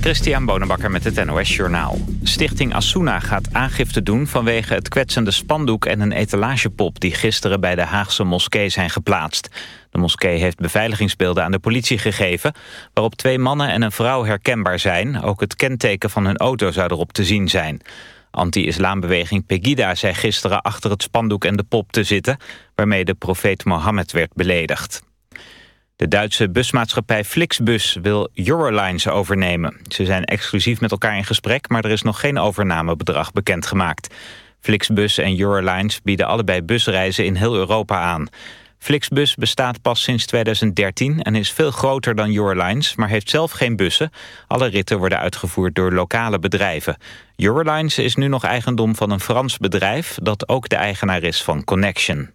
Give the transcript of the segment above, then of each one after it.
Christian Bonenbakker met het NOS Journaal. Stichting Asuna gaat aangifte doen vanwege het kwetsende spandoek en een etalagepop... die gisteren bij de Haagse moskee zijn geplaatst. De moskee heeft beveiligingsbeelden aan de politie gegeven... waarop twee mannen en een vrouw herkenbaar zijn. Ook het kenteken van hun auto zou erop te zien zijn. Anti-islambeweging Pegida zei gisteren achter het spandoek en de pop te zitten... waarmee de profeet Mohammed werd beledigd. De Duitse busmaatschappij Flixbus wil Eurolines overnemen. Ze zijn exclusief met elkaar in gesprek, maar er is nog geen overnamebedrag bekendgemaakt. Flixbus en Eurolines bieden allebei busreizen in heel Europa aan. Flixbus bestaat pas sinds 2013 en is veel groter dan Eurolines, maar heeft zelf geen bussen. Alle ritten worden uitgevoerd door lokale bedrijven. Eurolines is nu nog eigendom van een Frans bedrijf dat ook de eigenaar is van Connection.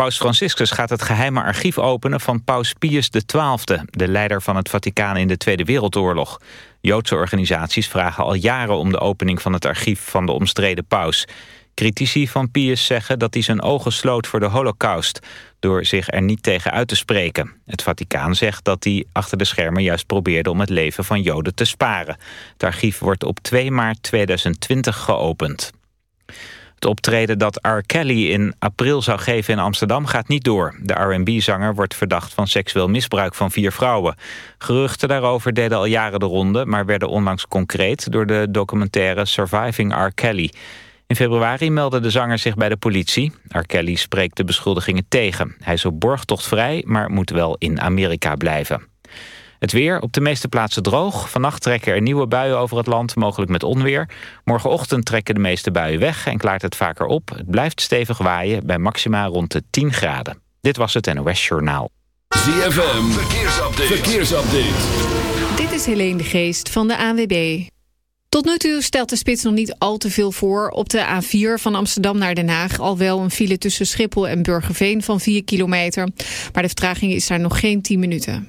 Paus Franciscus gaat het geheime archief openen van paus Pius XII... de leider van het Vaticaan in de Tweede Wereldoorlog. Joodse organisaties vragen al jaren om de opening van het archief van de omstreden paus. Critici van Pius zeggen dat hij zijn ogen sloot voor de holocaust... door zich er niet tegen uit te spreken. Het Vaticaan zegt dat hij achter de schermen juist probeerde... om het leven van Joden te sparen. Het archief wordt op 2 maart 2020 geopend. Het optreden dat R. Kelly in april zou geven in Amsterdam gaat niet door. De R&B-zanger wordt verdacht van seksueel misbruik van vier vrouwen. Geruchten daarover deden al jaren de ronde... maar werden onlangs concreet door de documentaire Surviving R. Kelly. In februari meldde de zanger zich bij de politie. R. Kelly spreekt de beschuldigingen tegen. Hij is op borgtocht vrij, maar moet wel in Amerika blijven. Het weer op de meeste plaatsen droog. Vannacht trekken er nieuwe buien over het land, mogelijk met onweer. Morgenochtend trekken de meeste buien weg en klaart het vaker op. Het blijft stevig waaien bij maxima rond de 10 graden. Dit was het NOS Journaal. ZFM, verkeersupdate. verkeersupdate. Dit is Helene de Geest van de ANWB. Tot nu toe stelt de spits nog niet al te veel voor. Op de A4 van Amsterdam naar Den Haag al wel een file tussen Schiphol en Burgerveen van 4 kilometer. Maar de vertraging is daar nog geen 10 minuten.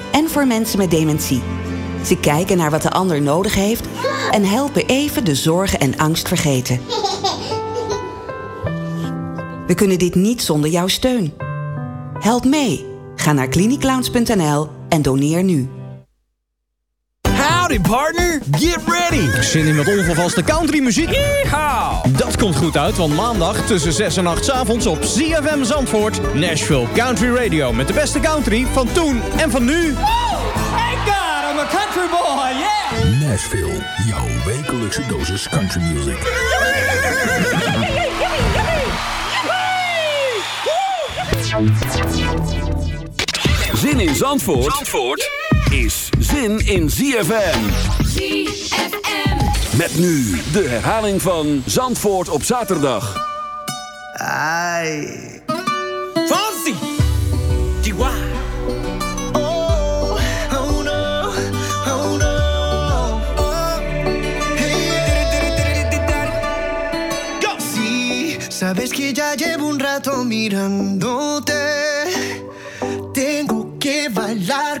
en voor mensen met dementie. Ze kijken naar wat de ander nodig heeft... en helpen even de zorgen en angst vergeten. We kunnen dit niet zonder jouw steun. Help mee. Ga naar cliniclowns.nl en doneer nu. Howdy partner, get ready. Zin in met onvervaste country muziek? Dat komt goed uit, want maandag tussen 6 en 8 s avonds op CFM Zandvoort... Nashville Country Radio met de beste country van toen en van nu. Woo! Thank God, I'm a country boy, yeah! Nashville, jouw wekelijkse dosis country music. Zin in Zandvoort? Zandvoort? Is zin in ZFM. ZFM. Met nu de herhaling van Zandvoort op zaterdag. Ay. Fonsi. Chihuahua. Oh, oh no, oh sabes que ya llevo un rato mirándote. Tengo que bailar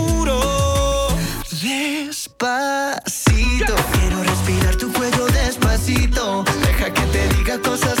Quiero respirar tu cuello despacito. Deja que te diga cosas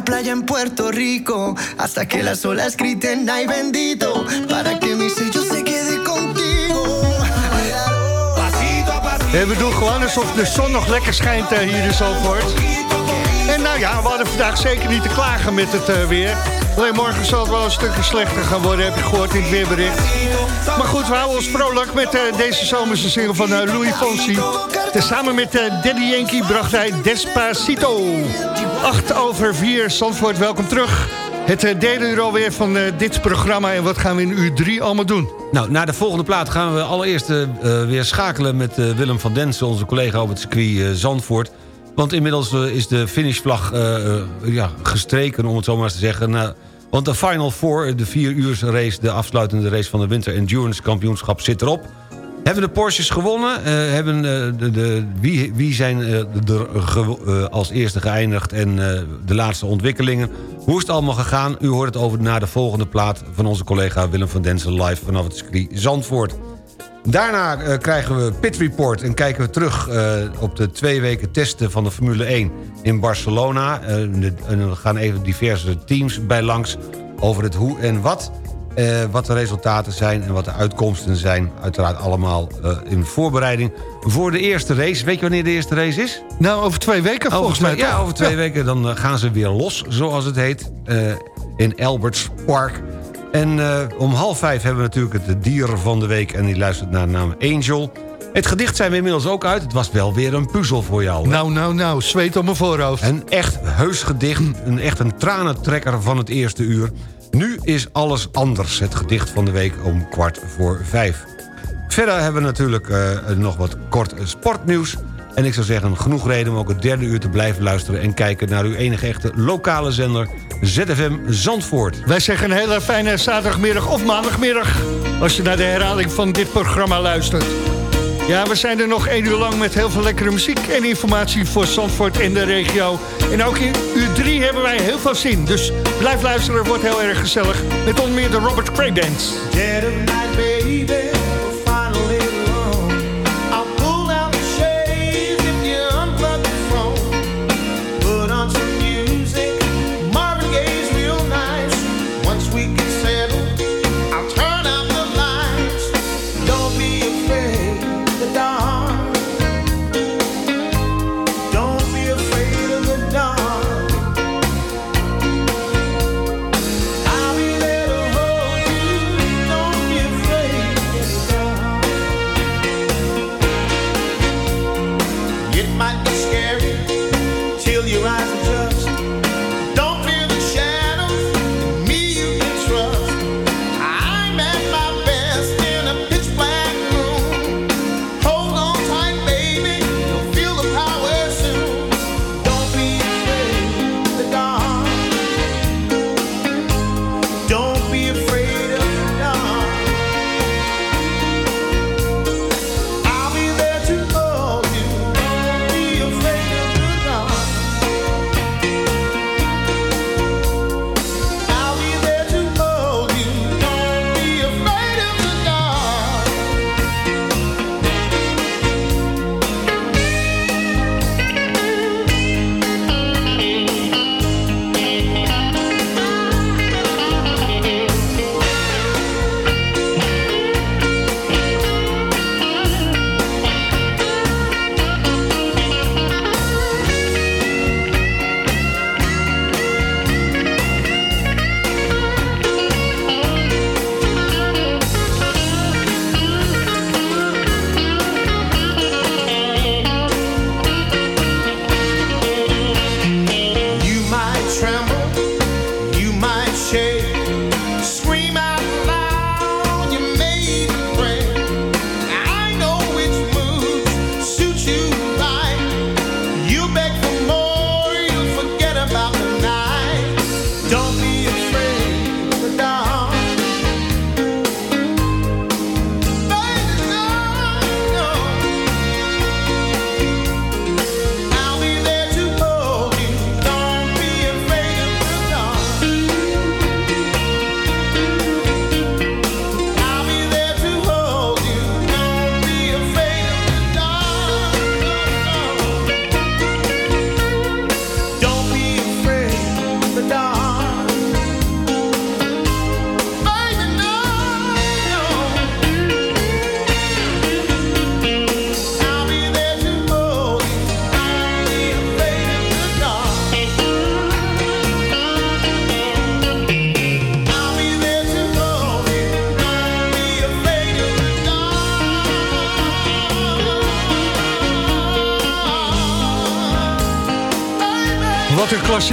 Una playa en Puerto Rico hasta que las olas griten ay bendito para que mi sello se quede contigo. Pasito a pasito. En we doen gewoon alsof de zon nog lekker schijnt eh, hier in Zandvoort. En nou ja, we hadden vandaag zeker niet te klagen met het eh, weer. Alleen morgen zal het wel een stukje slechter gaan worden, heb je gehoord in het weerbericht. Maar goed, we houden ons vrolijk met eh, deze zomerse single van Louis Fonsi. Tezamen met Daddy Yankee bracht hij Despacito. 8 over 4, Zandvoort, welkom terug. Het eh, derde uur alweer van eh, dit programma. En wat gaan we in uur 3 allemaal doen? Nou, naar de volgende plaat gaan we allereerst eh, weer schakelen met Willem van Densen... onze collega op het circuit Zandvoort. Want inmiddels is de finishvlag ja, gestreken, om het zo maar eens te zeggen. Nou, want de Final Four, de vier uur race... de afsluitende race van de Winter Endurance Kampioenschap zit erop. Hebben de Porsches gewonnen? Eh, hebben, eh, de, de, wie, wie zijn eh, er als eerste geëindigd en de laatste ontwikkelingen? Hoe is het allemaal gegaan? U hoort het over na de volgende plaat van onze collega Willem van Densen live vanaf het circuit Zandvoort. Daarna krijgen we Pit Report en kijken we terug op de twee weken testen van de Formule 1 in Barcelona. En gaan even diverse teams bij langs over het hoe en wat. Eh, wat de resultaten zijn en wat de uitkomsten zijn. Uiteraard allemaal eh, in voorbereiding voor de eerste race. Weet je wanneer de eerste race is? Nou, over twee weken volgens mij. Ja, over twee Ja. weken dan eh, gaan ze weer los, zoals het heet. in Alberts Park. En om half vijf hebben we natuurlijk het dier van de week... en die luistert naar de naam Angel. Het gedicht zijn we inmiddels ook uit. Het was wel weer een puzzel voor jou. hè? Nou, nou, nou, zweet op mijn voorhoofd. Een echt heus gedicht, een echt een tranentrekker van het eerste uur. Nu is alles anders, het gedicht van de week om kwart voor vijf. Verder hebben we natuurlijk eh, nog wat kort sportnieuws. En ik zou zeggen, genoeg reden om ook het derde uur te blijven luisteren... en kijken naar uw enige echte lokale zender ZFM Zandvoort. Wij zeggen een hele fijne zaterdagmiddag of maandagmiddag... als je naar de herhaling van dit programma luistert. Ja, we zijn er nog één uur lang met heel veel lekkere muziek... en informatie voor Zandvoort en de regio. En ook in uur drie hebben wij heel veel zin. Dus blijf luisteren, wordt heel erg gezellig. Met onder meer de Robert Craig Band.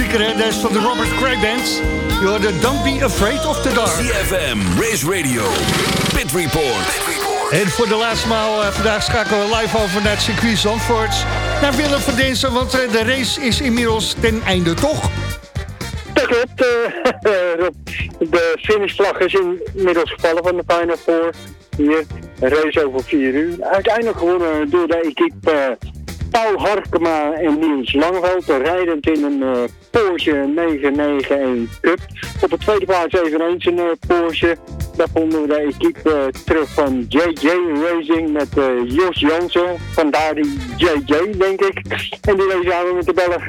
Klassieker, hè? Van de Robert Craig Band. Je hoorde Don't Be Afraid of the Dark. CFM, Race Radio, Pit Report. En voor de laatste maal eh, vandaag schakelen we live over naar het circuit Zandvoort. Naar Willem van Dinsen, want eh, de race is inmiddels ten einde, toch? Dat klopt. eh, Rob. de finishvlag is inmiddels gevallen van de Final Four. Hier, een race over vier uur. Uiteindelijk gewonnen door de equipe Paul Harkema en Niels Langveld. Rijdend in een eh, Porsche 991 Cup. Op de tweede plaats eveneens een eh, Porsche. Daar vonden we de equipe eh, terug van JJ Racing met eh, Jos Jansen. Vandaar die JJ, denk ik. En die race samen met de Belg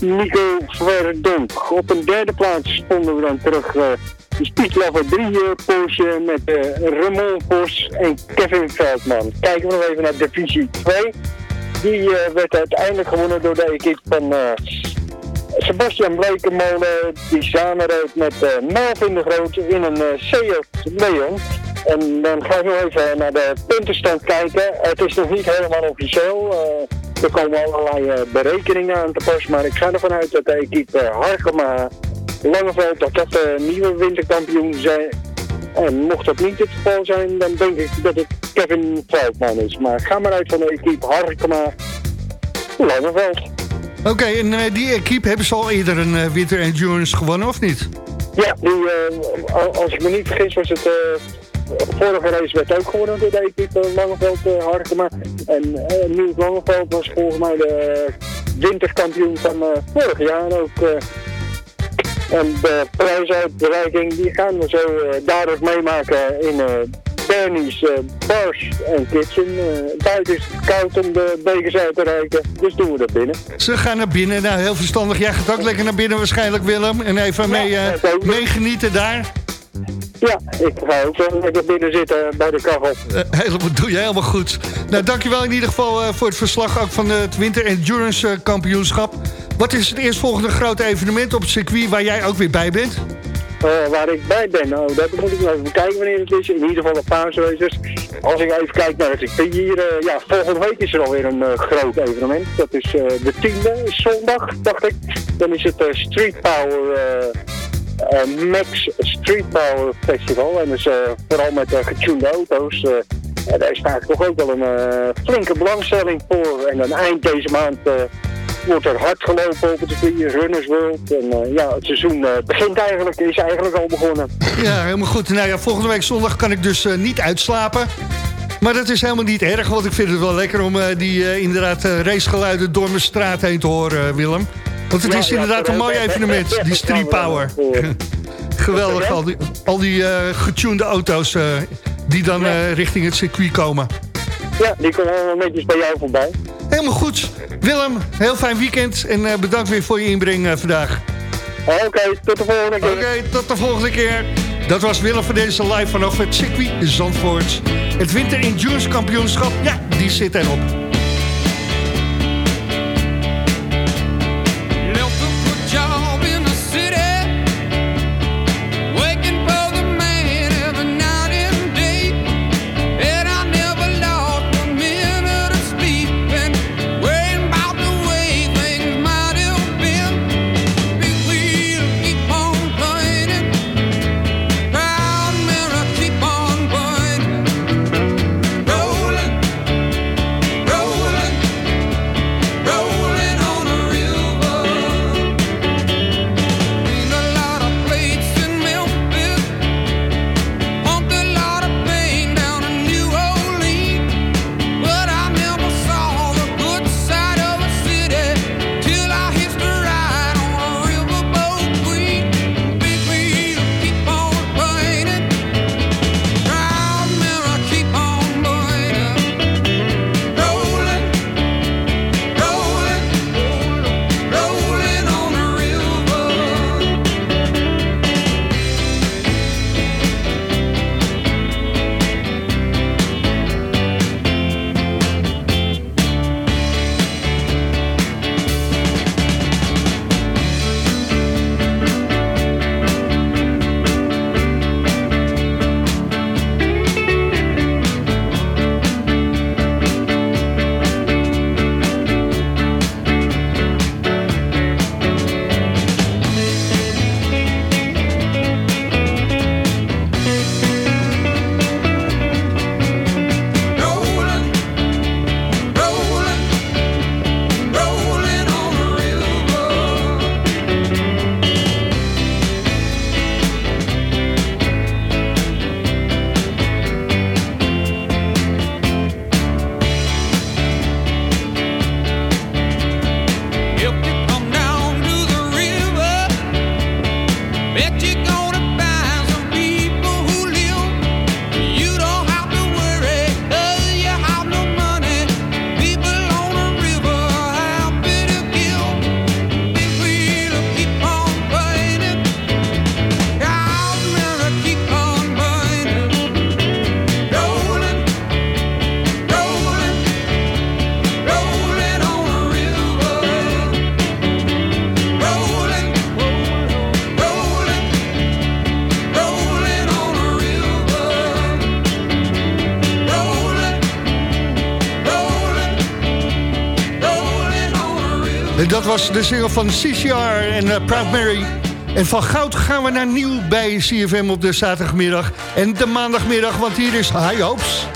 Nico Verdonk. Op een derde plaats vonden we dan terug de Speedlover 3 eh, Porsche met Ramon Vos en Kevin Veldman. Kijken we nog even naar divisie 2. Die werd uiteindelijk gewonnen door de equipe van eh, Sebastian Blekemolen. Die samen reed met eh, Melvin de Groot in een eh, Seat Leon. En dan ga ik nog even naar de puntenstand kijken. Het is nog niet helemaal officieel. Eh, er komen allerlei berekeningen aan te pas. Maar ik ga ervan uit dat de equipe uh, Harkema Langeveld, dat dat de nieuwe winterkampioen zijn. En mocht dat niet het geval zijn, dan denk ik dat het Kevin Veldman is. Maar ga maar uit van de equipe Harkema Langeveld. Oké, en eh, die equipe hebben ze al eerder een eh, Winter Endurance gewonnen, of niet? Ja, die, eh, al- als ik me niet vergis was het... vorige race werd ook gewonnen door de equipe Langeveld uh. En eh Niels Langeveld was volgens mij de winterkampioen van vorig jaar ook. en de prijsuitreiking die gaan we zo ook meemaken in Bernie's eh, Bars en Kitchen. Eh, buiten is het koud om de bekers uit te reiken, dus doen we dat binnen. Ze gaan naar binnen. Nou, heel verstandig. Jij gaat ook lekker naar binnen waarschijnlijk, Willem. En even mee, eh, meegenieten daar. Ja, ik ga ook wel lekker binnen zitten bij de kachel. Eh, helemaal, doe je helemaal goed. Nou, dankjewel in ieder geval eh, voor het verslag ook van het Winter Endurance eh, Kampioenschap. Wat is het eerstvolgende grote evenement op het circuit waar jij ook weer bij bent? Eh, waar ik bij ben, nou, dat moet ik even kijken wanneer het is. In ieder geval de paasracers. Als ik even kijk naar het hier, eh, ja, volgende week is er alweer een eh, groot evenement. Dat is de tiende, zondag, dacht ik. Dan is het Street Power, Max Street Power Festival. En dus vooral met getunede auto's. daar is vaak toch ook wel een flinke belangstelling voor. En dan eind deze maand wordt er hard gelopen op het circuit, Runners World. En eh, ja, het seizoen eh, begint eigenlijk, is eigenlijk al begonnen. Ja, helemaal goed. Nou ja, volgende week zondag kan ik dus eh, niet uitslapen. Maar dat is helemaal niet erg, want ik vind het wel lekker om die inderdaad racegeluiden door mijn straat heen te horen, Willem. Want het Ja, is ja, inderdaad een mooi evenement, die Street Power. Geweldig, al die, al die getunede auto's die dan richting het circuit komen. Ja, die komen allemaal netjes bij jou voorbij. Helemaal goed. Willem, heel fijn weekend en eh, bedankt weer voor je inbreng eh, vandaag. Oké, tot de volgende keer. Oké, tot de volgende keer. Dat was Willem van deze live vanaf het circuit Zandvoort. Het Winter Endurance Kampioenschap, ja, die zit erop. De single van CCR en eh, Proud Mary. En van goud gaan we naar nieuw bij CFM op de zaterdagmiddag en de maandagmiddag, want hier is High Hopes.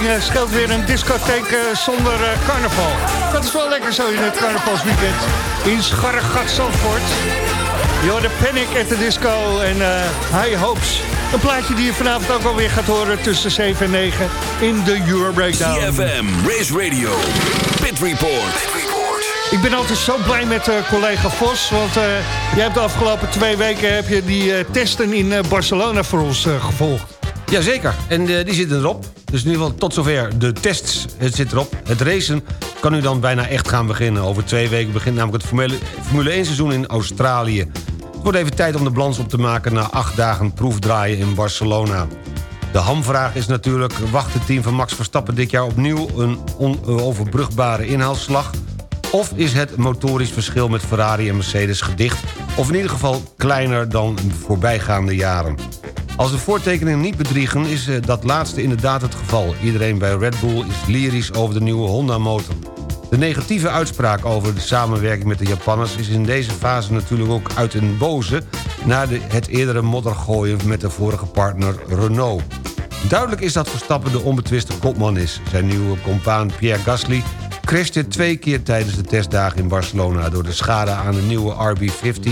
Time. Nou, één ding eh, scheelt weer een discotheek eh, zonder eh, carnaval. Dat is wel lekker zo in het carnavalsweekend. In Scharregat Zandvoort. Hoort de Panic at the Disco en eh, High Hopes. Een plaatje die je vanavond ook alweer gaat horen tussen 7 en 9 in de Euro Breakdown. CFM, Race Radio, Pit Report. Ik ben altijd zo blij met eh, collega Vos, want eh, jij hebt de afgelopen twee weken heb je die testen in Barcelona voor ons eh, gevolgd. Jazeker, en eh, die zitten erop. Dus in ieder geval tot zover de tests. Het zit erop. Het racen kan nu dan bijna echt gaan beginnen. Over twee weken begint namelijk het Formule, Formule 1 seizoen in Australië. Het wordt even tijd om de balans op te maken... na acht dagen proefdraaien in Barcelona. De hamvraag is natuurlijk... wacht het team van Max Verstappen dit jaar opnieuw... een onoverbrugbare inhaalslag... Of is het motorisch verschil met Ferrari en Mercedes gedicht... of in ieder geval kleiner dan voorbijgaande jaren? Als de voortekeningen niet bedriegen is eh, dat laatste inderdaad het geval. Iedereen bij Red Bull is lyrisch over de nieuwe Honda-motor. De negatieve uitspraak over de samenwerking met de Japanners... is in deze fase natuurlijk ook uit een boze... na de, het eerdere moddergooien met de vorige partner Renault. Duidelijk is dat Verstappen de onbetwiste kopman is. Zijn nieuwe compaan Pierre Gasly crashte twee keer tijdens de testdagen in Barcelona... door de schade aan de nieuwe RB15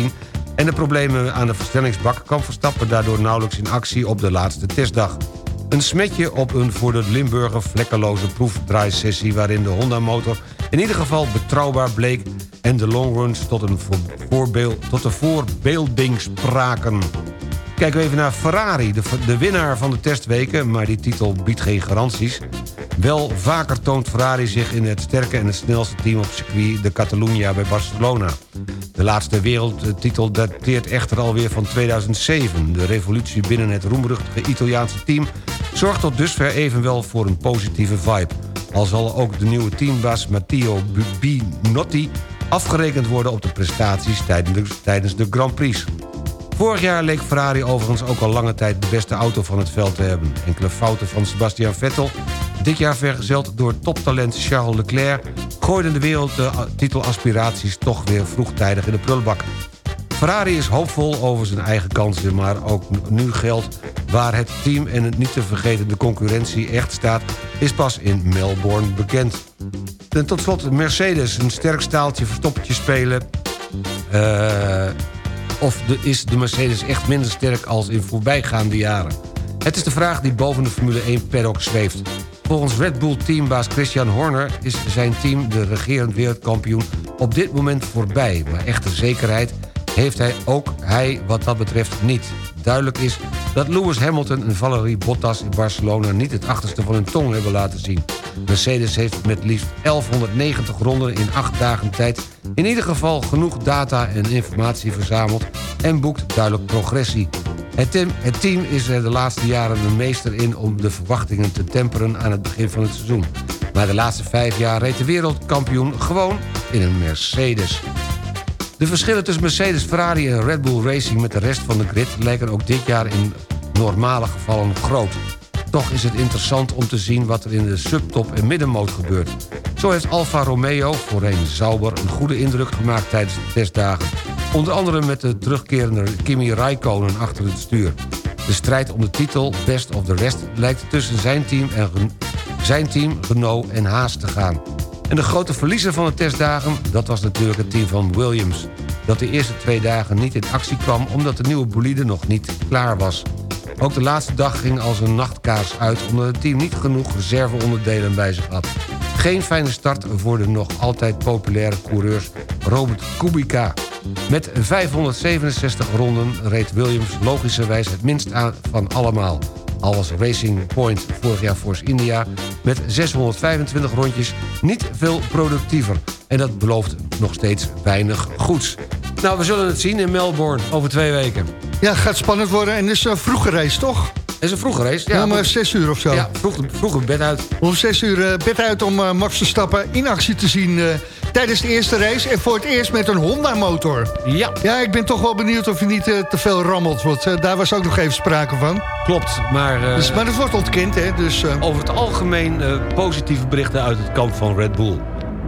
en de problemen aan de versnellingsbak... kwam Verstappen daardoor nauwelijks in actie op de laatste testdag. Een smetje op een voor de Limburger vlekkeloze proefdraaisessie... waarin de Honda-motor in ieder geval betrouwbaar bleek... en de longruns tot, een voor- voorbeeld, tot de voorbeelding spraken. Kijken we even naar Ferrari, de, de winnaar van de testweken... maar die titel biedt geen garanties. Wel vaker toont Ferrari zich in het sterke en het snelste team op circuit... de Catalunya bij Barcelona. De laatste wereldtitel dateert echter alweer van 2007. De revolutie binnen het roemruchtige Italiaanse team... zorgt tot dusver evenwel voor een positieve vibe. Al zal ook de nieuwe teambaas Matteo Binotti afgerekend worden op de prestaties tijdens de, tijdens de Grand Prix. Vorig jaar leek Ferrari overigens ook al lange tijd de beste auto van het veld te hebben. Enkele fouten van Sebastian Vettel, dit jaar vergezeld door toptalent Charles Leclerc... gooiden de wereldtitelaspiraties toch weer vroegtijdig in de prullenbak. Ferrari is hoopvol over zijn eigen kansen, maar ook nu geldt... waar het team en het niet te vergeten de concurrentie echt staat... is pas in Melbourne bekend. En tot slot Mercedes, een sterk staaltje verstoppertje spelen... Eh, of de, is de Mercedes echt minder sterk als in voorbijgaande jaren? Het is de vraag die boven de Formule 1 paddock zweeft. Volgens Red Bull teambaas Christian Horner is zijn team de regerend wereldkampioen op dit moment voorbij. Maar echte zekerheid heeft hij ook hij wat dat betreft niet. Duidelijk is dat Lewis Hamilton en Valerie Bottas in Barcelona... niet het achterste van hun tong hebben laten zien. Mercedes heeft met liefst 1190 ronden in 8 dagen tijd... in ieder geval genoeg data en informatie verzameld... en boekt duidelijk progressie. Het team, is er de laatste jaren een meester in... om de verwachtingen te temperen aan het begin van het seizoen. Maar de laatste vijf jaar reed de wereldkampioen gewoon in een Mercedes. De verschillen tussen Mercedes, Ferrari en Red Bull Racing... met de rest van de grid lijken ook dit jaar in normale gevallen groot. Toch is het interessant om te zien wat er in de subtop en middenmoot gebeurt. Zo heeft Alfa Romeo, voorheen Sauber, een goede indruk gemaakt tijdens de testdagen. Onder andere met de terugkerende Kimi Raikkonen achter het stuur. De strijd om de titel Best of the Rest lijkt tussen zijn team, en, zijn team Renault en Haas te gaan. En de grote verliezer van de testdagen, dat was natuurlijk het team van Williams. Dat de eerste twee dagen niet in actie kwam omdat de nieuwe bolide nog niet klaar was. Ook de laatste dag ging als een nachtkaars uit... omdat het team niet genoeg reserveonderdelen bij zich had. Geen fijne start voor de nog altijd populaire coureurs Robert Kubica. Met 567 ronden reed Williams logischerwijs het minst aan van allemaal. Al was Racing Point vorig jaar Force India met 625 rondjes niet veel productiever. En dat belooft nog steeds weinig goeds. Nou, we zullen het zien in Melbourne over twee weken. Ja, gaat spannend worden. En is een vroege race, toch? is een vroege race. Ja, om maar- eh, zes uur of zo. Ja, vroeg, vroeg bed uit. Om zes uur eh, bed uit om eh, Max Verstappen in actie te zien... eh, tijdens de eerste race. En voor het eerst met een Honda-motor. Ja. Ja, ik ben toch wel benieuwd of je niet te veel rammelt. Want daar was ook nog even sprake van. Klopt, maar... Dus, maar dat wordt ontkend, hè. Dus, over het algemeen positieve berichten uit het kamp van Red Bull.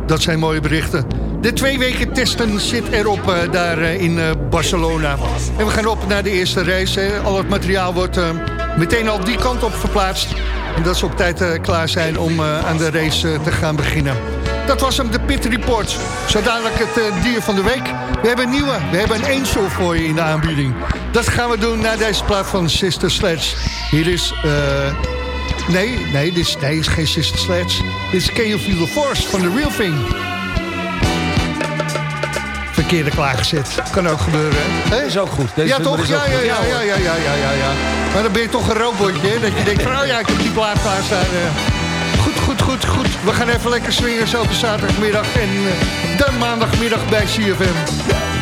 Dat zijn mooie berichten. De twee weken testen zit erop eh, daar eh, in eh, Barcelona. En we gaan op naar de eerste race. hè. Al het materiaal wordt meteen al die kant op verplaatst. En dat ze op tijd klaar zijn om aan de race te gaan beginnen. Dat was hem, de Pit Report. Zo dadelijk het dier van de week. We hebben een nieuwe, we hebben een eensel voor je in de aanbieding. Dat gaan we doen naar deze plaat van Sister Sledge. Hier is... Nee, nee, dit is, nee, is geen Sister Sledge. Dit is Can You Feel the Force van The Real Thing. Verkeerde klaargezet. Kan ook gebeuren, hè? Is ook goed. Deze ja, toch? Ja, ja, ja, Ja, ja, ja, ja, ja, ja, ja. Maar dan ben je toch een robotje, hè? Dat je denkt oh ja, ik heb die plaat klaarstaan. eh. Goed, goed, goed, goed. We gaan even lekker swingen zo op de zaterdagmiddag en eh, de maandagmiddag bij CFM.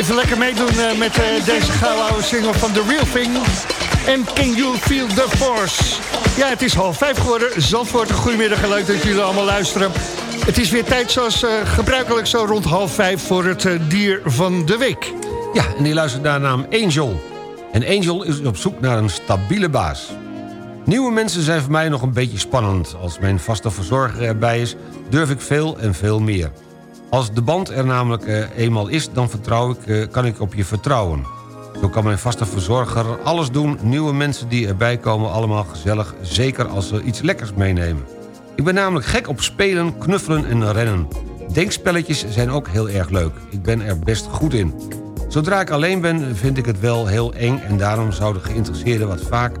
Even lekker meedoen eh, met eh, deze gouden oude single van The Real Thing. En Can You Feel The Force? Ja, het is half vijf geworden. Zandvoort, een goedemiddag leuk dat jullie allemaal luisteren. Het is weer tijd zoals eh, gebruikelijk zo rond half vijf voor het dier van de week. Ja, en die luistert naar naam Angel. En Angel is op zoek naar een stabiele baas. Nieuwe mensen zijn voor mij nog een beetje spannend. Als mijn vaste verzorger erbij is, durf ik veel en veel meer. Als de band er namelijk eh, eenmaal is, dan vertrouw ik, eh, kan ik op je vertrouwen. Zo kan mijn vaste verzorger alles doen. Nieuwe mensen die erbij komen, allemaal gezellig. Zeker als ze iets lekkers meenemen. Ik ben namelijk gek op spelen, knuffelen en rennen. Denkspelletjes zijn ook heel erg leuk. Ik ben er best goed in. Zodra ik alleen ben, vind ik het wel heel eng... en daarom zouden geïnteresseerden wat vaker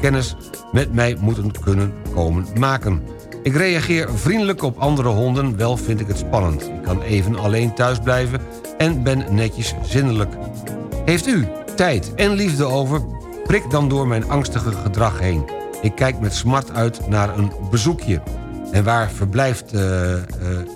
kennis met mij moeten kunnen komen maken. Ik reageer vriendelijk op andere honden, wel vind ik het spannend. Ik kan even alleen thuis blijven en ben netjes zindelijk. Heeft u tijd en liefde over? Prik dan door mijn angstige gedrag heen. Ik kijk met smart uit naar een bezoekje. En waar verblijft eh, eh,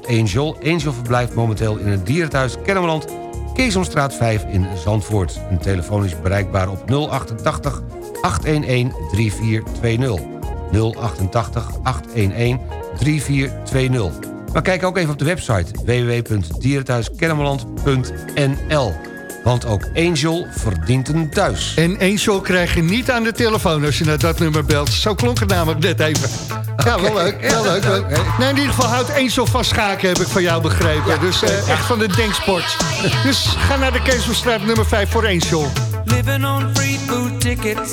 Angel? Angel verblijft momenteel in het dierenthuis Kennemerland... Keesomstraat 5 in Zandvoort. Een telefoon is bereikbaar op 088 811 3420. 088 811 3420. Maar kijk ook even op de website www.dierenthuiskennemerland.nl. Want ook Angel verdient een thuis. En Angel krijg je niet aan de telefoon als je naar dat nummer belt. Zo klonk het namelijk net even. Ja, wel leuk. Wel leuk. Nou, in ieder geval houdt Angel van schaken, heb ik van jou begrepen. dus eh, echt van de denksport. dus ga naar de Keesomstraat nummer 5 voor Angel. Living on free food tickets.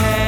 And she can.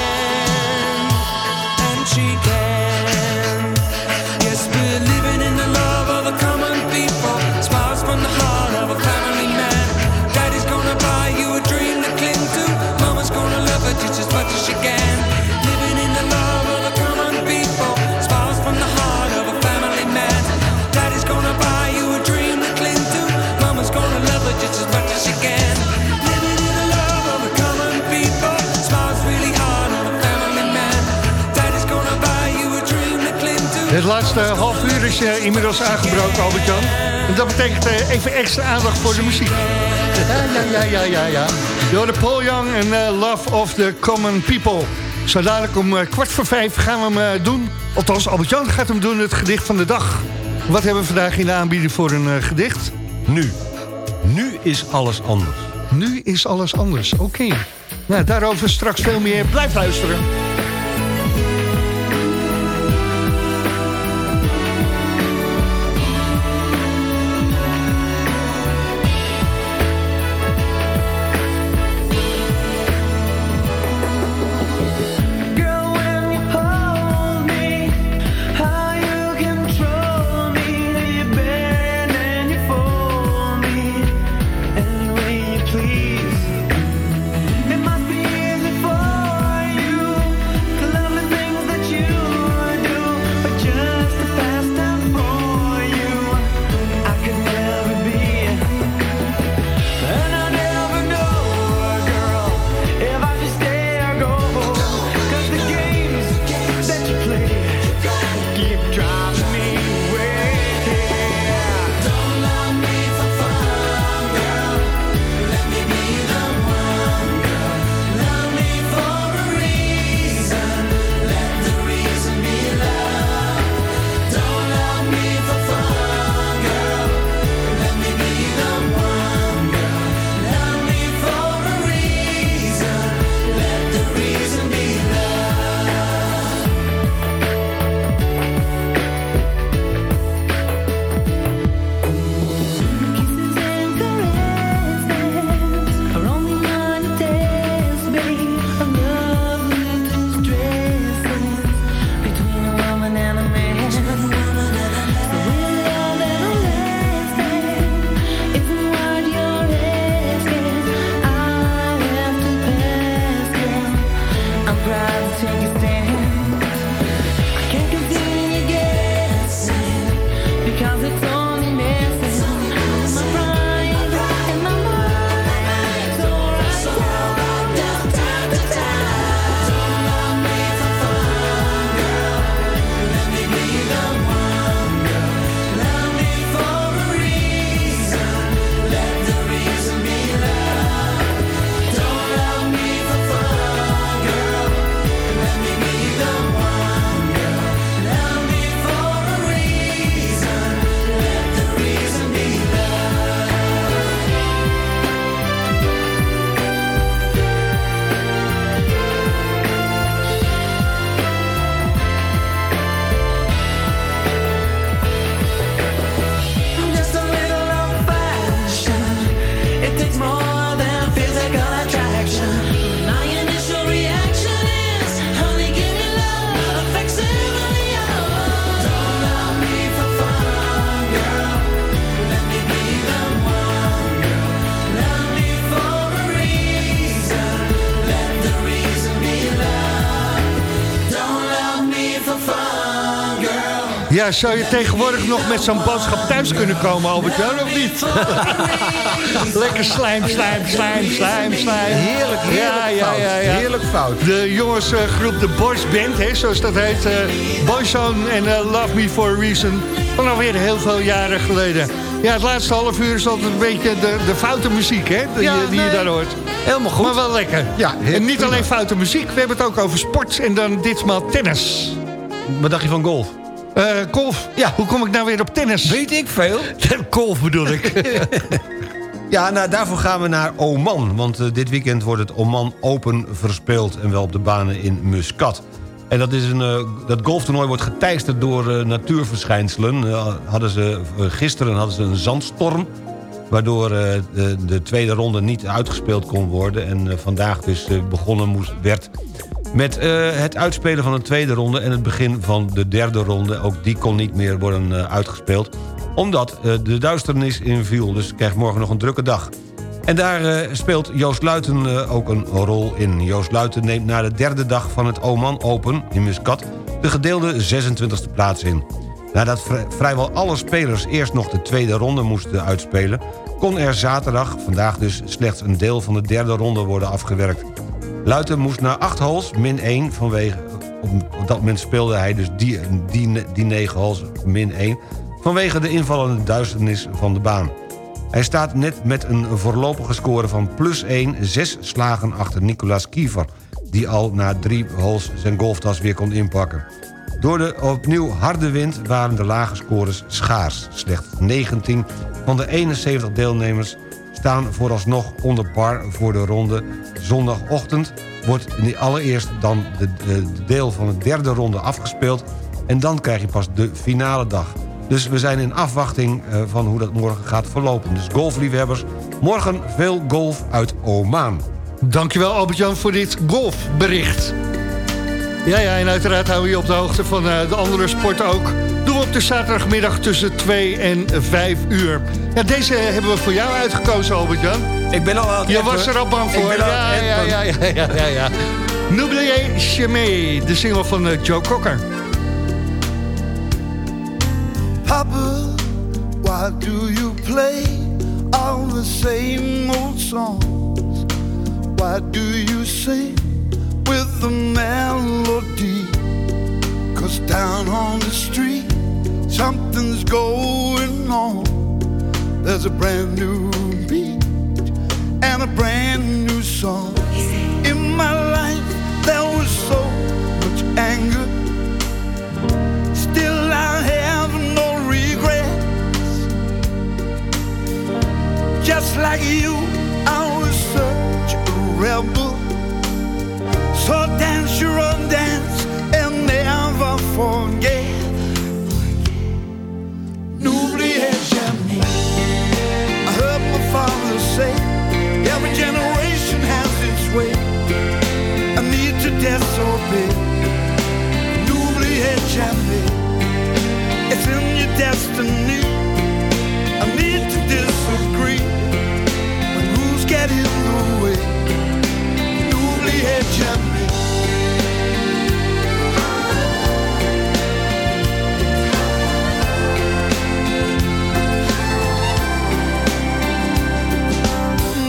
She can. Het laatste half uur is eh, inmiddels aangebroken, Albert-Jan. En dat betekent eh, even extra aandacht voor de muziek. Ja, ja, ja, ja, ja. Door de Paul Young en eh, Love of the Common People. Zo dadelijk om kwart voor vijf gaan we hem doen. Althans, Albert-Jan gaat hem doen, het gedicht van de dag. Wat hebben we vandaag in de aanbieding voor een gedicht? Nu. Nu is alles anders. Nu is alles anders, oké. Nou, daarover straks veel meer. Blijf luisteren. Ja, zou je tegenwoordig nog met zo'n boodschap thuis kunnen komen, Albert Jan, of niet? Lekker slijm, slijm, slijm, slijm, slijm. Heerlijk, heerlijk ja, ja, fout. ja, ja. Heerlijk fout. De jongensgroep de Boys Band, hè, zoals dat heet. eh Boyzone en eh, Love Me For A Reason. Van alweer heel veel jaren geleden. Ja, het laatste half uur is altijd een beetje de, de foute muziek, hè? Die, Ja, die nee. je daar hoort. Helemaal goed. Maar wel lekker. Ja, en niet prima. alleen foute muziek, we hebben het ook over sport en dan ditmaal tennis. Wat dacht je van golf? Eh golf. Ja. Hoe kom ik nou weer op tennis? Weet ik veel. golf bedoel ik. Ja, nou, daarvoor gaan we naar Oman. Want eh, dit weekend wordt het Oman Open verspeeld. En wel op de banen in Muscat. En dat, is een, eh, dat golftoernooi wordt geteisterd door natuurverschijnselen. Hadden ze, gisteren hadden ze een zandstorm. Waardoor de, de tweede ronde niet uitgespeeld kon worden. En vandaag dus begonnen moest, werd met eh, het uitspelen van de tweede ronde... en het begin van de derde ronde. Ook die kon niet meer worden eh, uitgespeeld. Omdat eh, de duisternis inviel. Dus ik krijg morgen nog een drukke dag. En daar speelt Joost Luiten ook een rol in. Joost Luiten neemt na de derde dag van het Oman Open in Muscat... de gedeelde 26e plaats in. Nadat vri- vrijwel alle spelers eerst nog de tweede ronde moesten uitspelen... kon er zaterdag, vandaag dus, slechts een deel van de derde ronde worden afgewerkt. Luiten moest naar 8 holes, min 1, vanwege... Op dat moment speelde hij dus die, die, die 9 holes, min 1... vanwege de invallende duisternis van de baan. Hij staat net met een voorlopige score van plus 1... zes slagen achter Nicolas Kiefer... die al na drie holes zijn golftas weer kon inpakken. Door de opnieuw harde wind waren de lage scores schaars. Slechts 19 van de 71 deelnemers staan vooralsnog onder par voor de ronde. Zondagochtend wordt allereerst dan de, de, de deel van de derde ronde afgespeeld... en dan krijg je pas de finale dag. Dus we zijn in afwachting eh, van hoe dat morgen gaat verlopen. Dus golfliefhebbers, morgen veel golf uit Oman. Dankjewel Albert-Jan voor dit golfbericht. Ja, ja, en uiteraard houden we je op de hoogte van eh, de andere sporten ook. Doen we op de zaterdagmiddag tussen 2 en 5 uur. Ja, deze hebben we voor jou uitgekozen, Albert-Jan. Ik ben al aan Je was er al bang Ik voor. ben al aan Ja, ja, ja, ja, ja, ja, ja. N'oubliez jamais, de single van eh, Joe Cocker. Papa, why do you play all the same old songs? Why do you sing with the melody? Cause down on the street, something's going on. There's a brand new beat and a brand new song. In my life, there was so much anger. Still, I have no regrets. Just like you, I was such a rebel. So dance your own dance and never forget.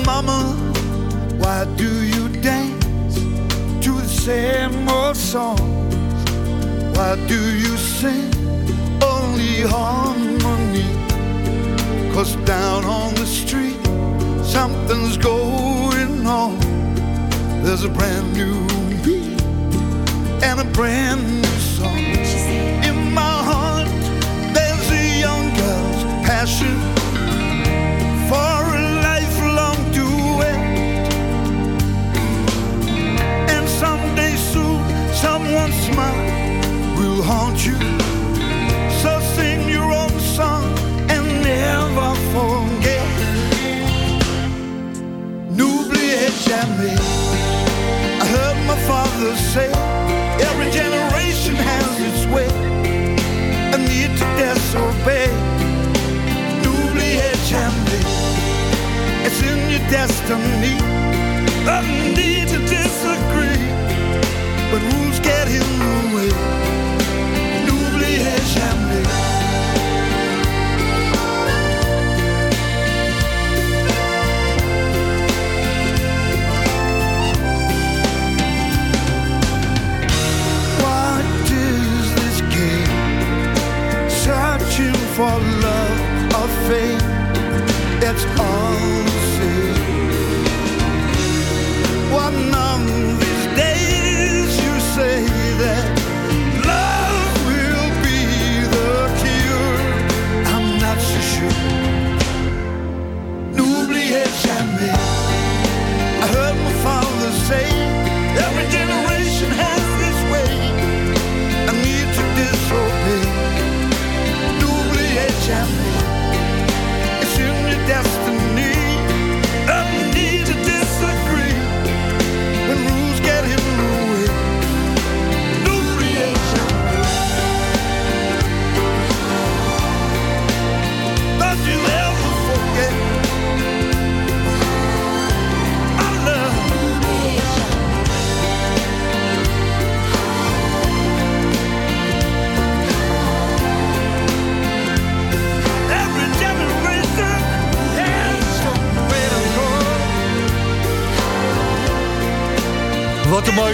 Mama, why do you dance to the same old songs? Why do you sing only harmony? Cause down on the street, something's going on. There's a brand new beat and a brand new song. In my heart, there's a young girl's passion for a lifelong duet. And someday soon, someone's smile will haunt you. So sing your own song and never forget. N'oubliez jamais. Father say, every generation has its way. A need to disobey. N'oubliez jamais. It's in your destiny. A need to disagree. But rules get in the way. N'oubliez jamais. For love or fate. It's all the same. One of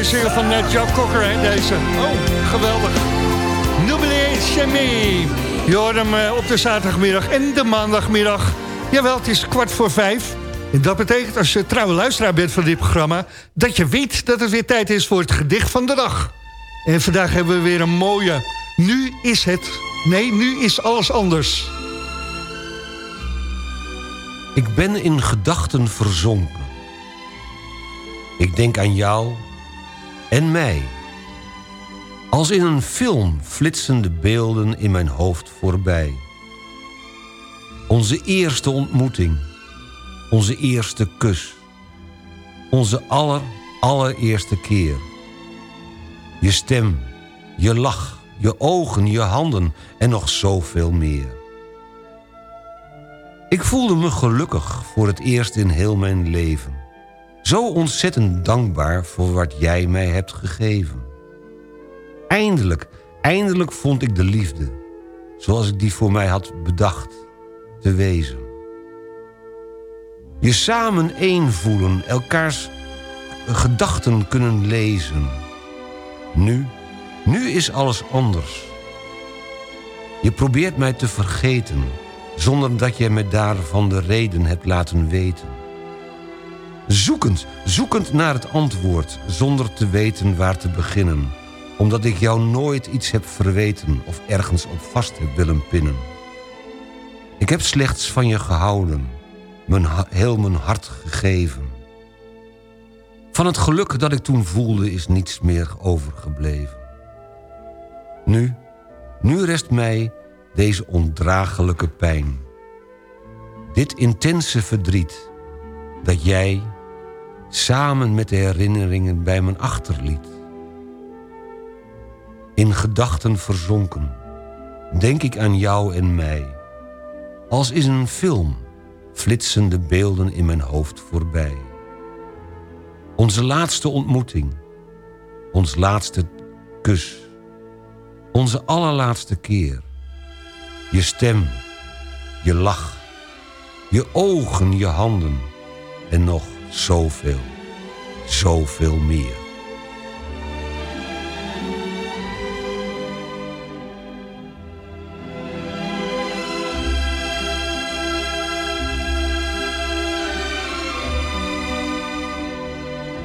mooie van net Joe Cocker, hè, deze. Oh, geweldig. N'oubliez jamais. Je hoort hem eh, op de zaterdagmiddag en de maandagmiddag. Jawel, het is kwart voor vijf. En dat betekent, als je trouwe luisteraar bent van dit programma... dat je weet dat het weer tijd is voor het gedicht van de dag. En vandaag hebben we weer een mooie... Nu is het... Nee, nu is alles anders. Ik ben in gedachten verzonken. Ik denk aan jou en mij. Als in een film flitsen de beelden in mijn hoofd voorbij. Onze eerste ontmoeting. Onze eerste kus. Onze aller, allereerste keer. Je stem, je lach, je ogen, je handen en nog zoveel meer. Ik voelde me gelukkig voor het eerst in heel mijn leven. Zo ontzettend dankbaar voor wat jij mij hebt gegeven. Eindelijk, eindelijk vond ik de liefde, zoals ik die voor mij had bedacht, te wezen. Je samen één voelen, elkaars gedachten kunnen lezen. Nu, nu is alles anders. Je probeert mij te vergeten, zonder dat je me daarvan de reden hebt laten weten. Zoekend, zoekend naar het antwoord, zonder te weten waar te beginnen. Omdat ik jou nooit iets heb verweten of ergens op vast heb willen pinnen. Ik heb slechts van je gehouden, mijn, heel mijn hart gegeven. Van het geluk dat ik toen voelde is niets meer overgebleven. Nu, nu rest mij deze ondraaglijke pijn. Dit intense verdriet dat jij samen met de herinneringen bij me achterliet. In gedachten verzonken, denk ik aan jou en mij. Als is een film flitsen de beelden in mijn hoofd voorbij. Onze laatste ontmoeting, ons laatste kus, onze allerlaatste keer. Je stem, je lach, je ogen, je handen en nog zoveel, zoveel meer.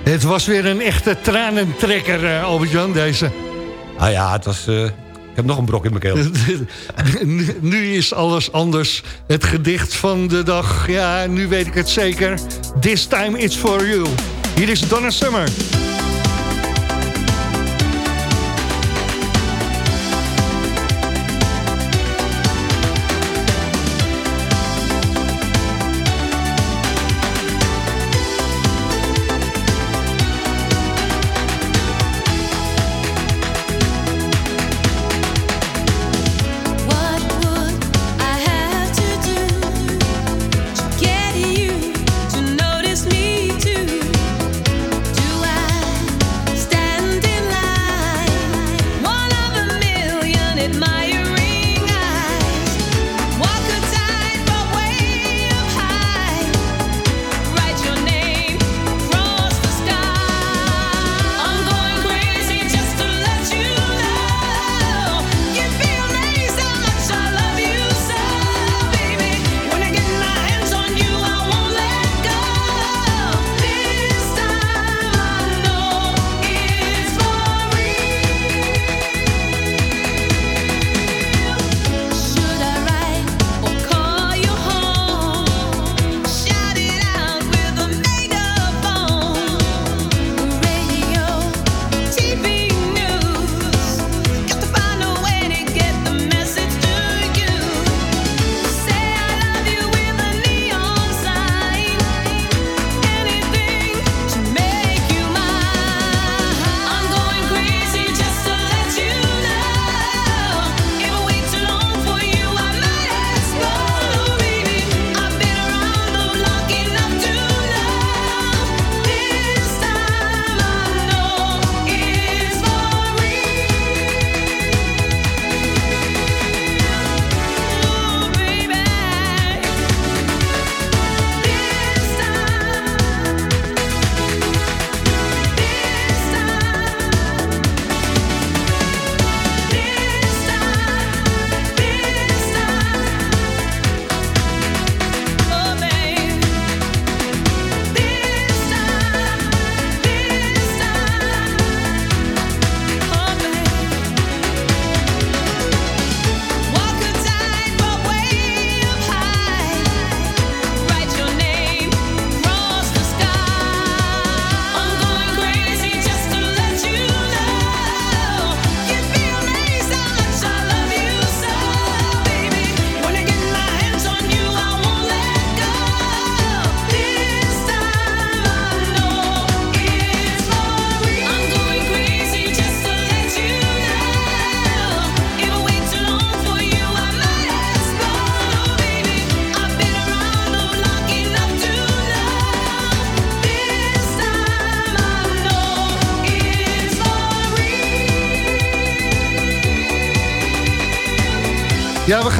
Het was weer een echte tranentrekker, eh, Albert-Jan, deze. Ah ja, het was... eh, ik heb nog een brok in mijn keel. nu, is alles anders. Het gedicht van de dag, ja, nu weet ik het zeker. This time it's for you. Hier is Donna Summer.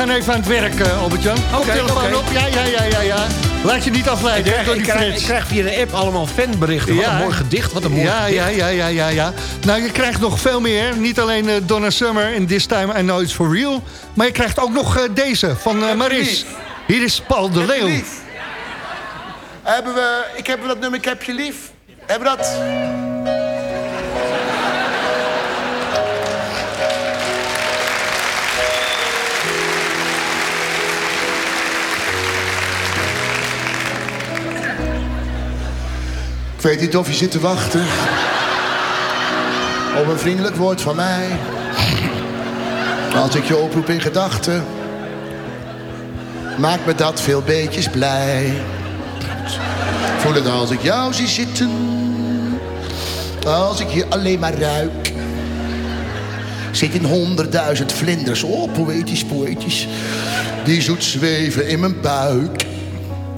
Gaan even aan het werk, eh, Albert-Jan. Telefoon op. Ja, ja, ja, ja, ja. Laat je niet Ik afleiden hè, krijg, door ik, die krijg, ik krijg via de app allemaal fanberichten. Wat Ja. een mooi gedicht, wat een mooi ja, gedicht. ja, ja, ja, ja, ja. Nou, je krijgt nog veel meer. Niet alleen eh, Donna Summer en This Time I Know It's For Real. Maar je krijgt ook nog eh, deze van Maris. Hier is Paul de Leeuw. Hebben we, ik heb dat nummer, ik heb je lief. Hebben we dat? Weet niet of je zit te wachten op een vriendelijk woord van mij. Als ik je oproep in gedachten, maakt me dat veel beetjes blij. Voel het als ik jou zie zitten, als ik je alleen maar ruik. Zit in honderdduizend vlinders, oh poëtisch, poëtisch, die zoet zweven in mijn buik.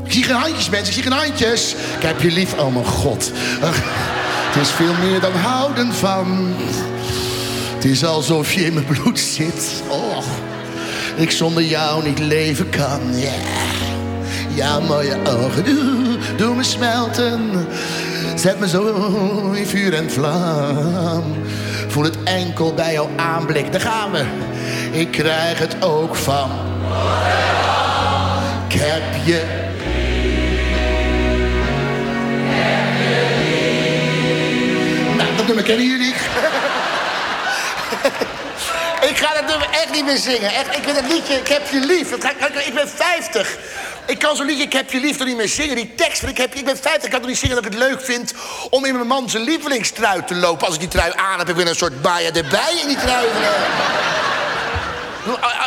Ik zie geen handjes, mensen, ik zie geen handjes. Ik heb je lief, oh mijn god. Het is veel meer dan houden van. Het is alsof je in mijn bloed zit. Oh, ik zonder jou niet leven kan. Ja, Jouw mooie ogen doe, doe me smelten. Zet me zo in vuur en vlam. Voel het enkel bij jouw aanblik. Daar gaan we. Ik krijg het ook van. Ik heb je nummer kennen jullie. ik ga dat nummer echt niet meer zingen. Echt, ik vind het liedje, ik heb je lief. Ik, ik ben 50. Ik kan zo'n liedje, ik heb je lief, toch niet meer zingen. Die tekst van ik, heb, ik ben 50, ik kan toch niet zingen dat ik het leuk vind... om in mijn man zijn lievelingstrui te lopen. Als ik die trui aan heb, ik ben een soort baia erbij in die trui.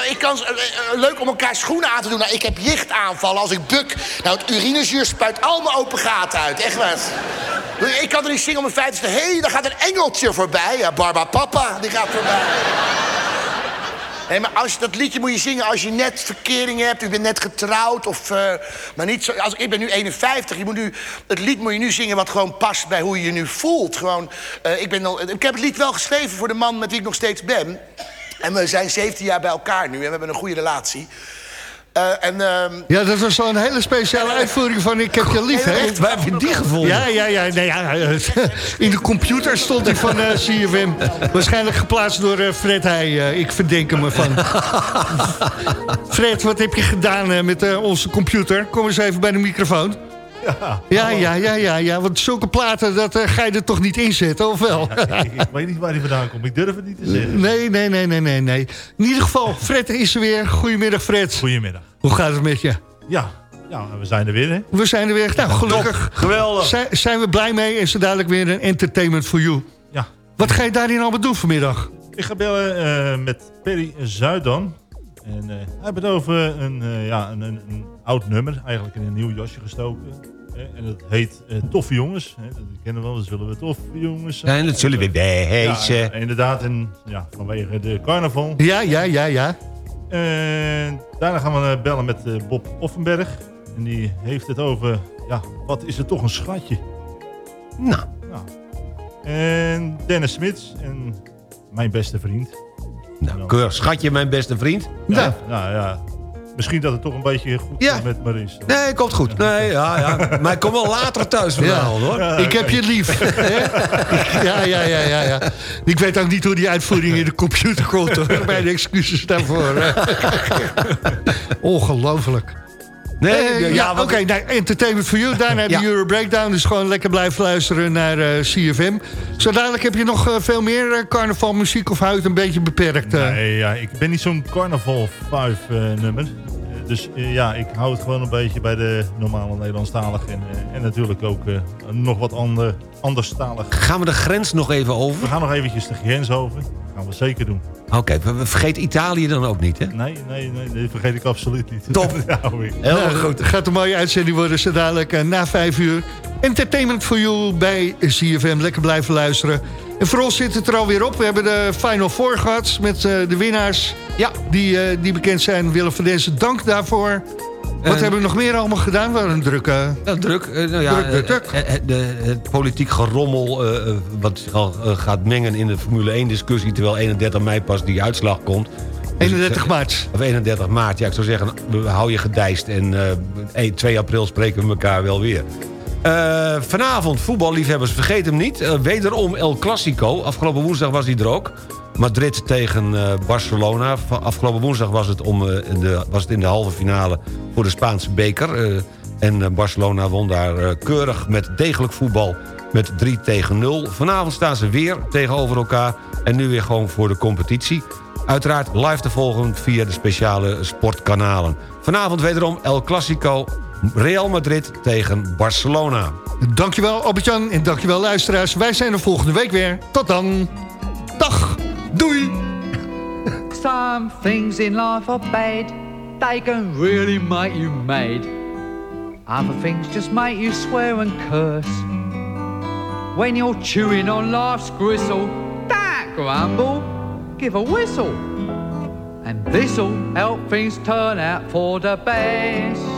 Ik kan, eh, eh, leuk om elkaar schoenen aan te doen. Nou, ik heb jichtaanvallen als ik buk. Nou, het urinezuur spuit al mijn open gaten uit. Echt waar. Ik kan er niet zingen om mijn vijftigste. Hé, hey, daar gaat een engeltje voorbij. Ja, Barba Papa, die gaat voorbij. Nee, maar als dat liedje moet je zingen als je net verkering hebt. U bent net getrouwd. Of, eh, maar niet zo, als, ik ben nu 51. Je moet nu, het lied moet je nu zingen wat gewoon past bij hoe je je nu voelt. Gewoon, eh, ik, ben al, ik heb het lied wel geschreven voor de man met wie ik nog steeds ben. En we zijn 17 jaar bij elkaar nu en we hebben een goede relatie. Eh, en, ehm, Ja, dat was een hele speciale uitvoering van Ik heb je lief, hè? Echt? Waar heb je die gevonden? Ja, ja, ja. Nee, ja eh, in de computer stond die van eh, CFM. Waarschijnlijk geplaatst door eh, Fred Heij. eh, ik verdenk hem ervan. Fred, wat heb je gedaan eh, met eh, onze computer? Kom eens even bij de microfoon. Ja, Ja, ja, ja, ja, ja. Want zulke platen, dat eh, ga je er toch niet inzetten, of wel? ik, ik weet niet waar die vandaan komt. Ik durf het niet te zeggen. Nee, nee, nee, nee, nee, nee. In ieder geval, Fred is er weer. Goedemiddag, Fred. Goedemiddag. Hoe gaat het met je? Ja, ja we zijn er weer, hè? We zijn er weer. Nou, gelukkig. Geweldig. Zijn, zijn we blij mee en zo dadelijk weer een entertainment for you. Ja. Wat ga je daarin allemaal doen vanmiddag? Ik ga bellen eh, met Perry Zuidam. En eh, hij heeft het over een, eh, ja, een, een, een oud nummer, eigenlijk in een nieuw jasje gestoken. Eh, en dat heet eh, Toffe Jongens. Hè, dat kennen we wel, dat zullen we toffe jongens En dat zullen we wezen. Ja, inderdaad, en, ja, vanwege de carnaval. Ja, ja, ja, ja. En daarna gaan we eh, bellen met eh, Bob Offenberg. En die heeft het over, ja, wat is het toch een schatje? Nou. En Dennis Smits en mijn beste vriend. Nou, keurig. Schatje, mijn beste vriend. Ja. Nou ja, misschien dat het toch een beetje goed Ja. gaat met Maris. Nee, komt goed. Nee, ja, ja. Maar ik kom wel later thuis vanavond, hoor. Ik heb je lief. ja, ja, ja, ja, ja. Ik weet ook niet hoe die uitvoering in de computer komt. Hoor. De excuses daarvoor. Ongelooflijk. Nee, Eh, ja, ja, oké. nou, entertainment for you. Daarna heb je Ja. Euro Breakdown. Dus gewoon lekker blijven luisteren naar eh, CFM. Zo dadelijk heb je nog eh, veel meer eh, carnavalmuziek of houdt het een beetje beperkt? Nee, ja, ik ben niet zo'n Carnaval 5 eh, nummer. Dus eh, ja, ik hou het gewoon een beetje bij de normale Nederlandstalig. En, eh, en natuurlijk ook eh, nog wat ander, anderstalig. Gaan we de grens nog even over? We gaan nog eventjes de grens over. Dat gaan we zeker doen. Oké, we- we vergeet Italië dan ook niet, hè? Nee, nee, nee, dat vergeet ik absoluut niet. Top. Nou, Het gaat een mooie uitzending worden zo dadelijk na vijf uur. Entertainment for you bij CFM. Lekker blijven luisteren. En voor ons zit het er alweer op. We hebben de Final Four gehad met eh, de winnaars. Ja. Die, eh, die bekend zijn. Willem van Denzen, dank daarvoor. Wat En- hebben we nog meer allemaal gedaan? Wel een drukke... Druk. eh, nou ja, Druk, druk, het politiek gerommel wat zich al gaat mengen in de Formule 1 discussie... terwijl 31 mei pas die uitslag komt. Dus 31 ik- maart. Of 31 maart, ja, ik zou zeggen, we- hou je gedijst. En eh 2 april spreken we elkaar wel weer. Eh, vanavond, voetballiefhebbers, vergeet hem niet. Eh, wederom El Clasico. Afgelopen woensdag was hij er ook. Madrid tegen eh, Barcelona. Afgelopen woensdag was het, om, in de, was het in de halve finale voor de Spaanse beker. En Barcelona won daar keurig met degelijk voetbal met 3 tegen 0. Vanavond staan ze weer tegenover elkaar. En nu weer gewoon voor de competitie. Uiteraard live te volgen via de speciale sportkanalen. Vanavond wederom El Clasico. Real Madrid tegen Barcelona. Dankjewel Albert-Jan en dankjewel luisteraars. Wij zijn er volgende week weer. Tot dan. Dag. Doei. Some things in life are bad, they can really make you mad. Other things just make you swear and curse. When you're chewing on life's gristle, don't grumble, give a whistle. And this'll help things turn out for the best.